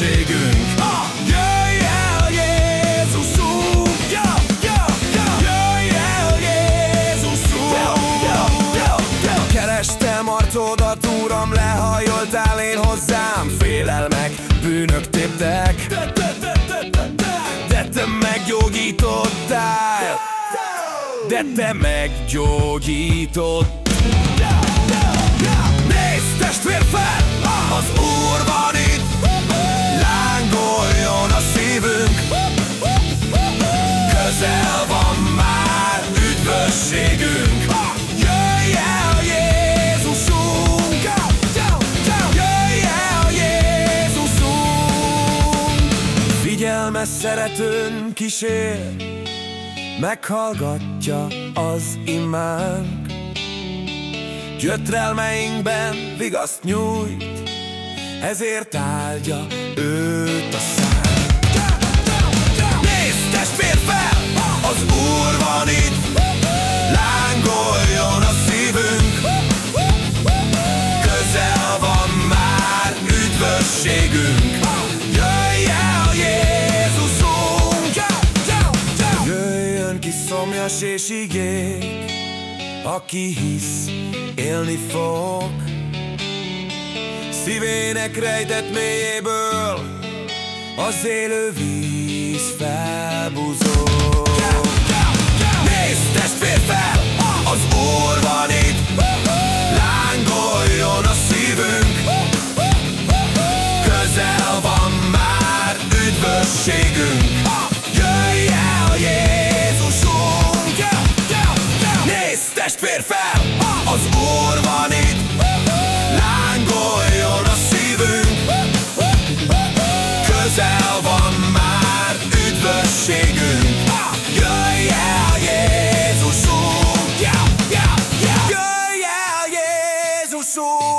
üdvösségünk Jöjj el Jézusunk Jöjj el Jézusunk Kerestem arcodat, Uram, lehajoltál én hozzám. Félelmek, bűnök téptek. De te meggyógyítottál De te meggyógyítottál Figyelmes szeretőn kísér Meghallgatja az imánk Gyötrelmeinkben vigaszt nyújt Ezért áldja őt a szám. Nézd testvér fel! Az Úr van itt! Lángoljon a szívünk! Közel van már üdvösségünk igék Aki hisz, élni fog. Szívének rejtett mélyéből Az élő víz felbuzol Nézd testvér fel, az Úr van itt! Lángoljon a szívünk! Közel van már üdvösségünk Testvér fel, az Úr van itt. Lángoljon a szívünk. Közel van már üdvösségünk. Jöjj el Jézus Jézusunk Jöjj el Jézus Jézusunk!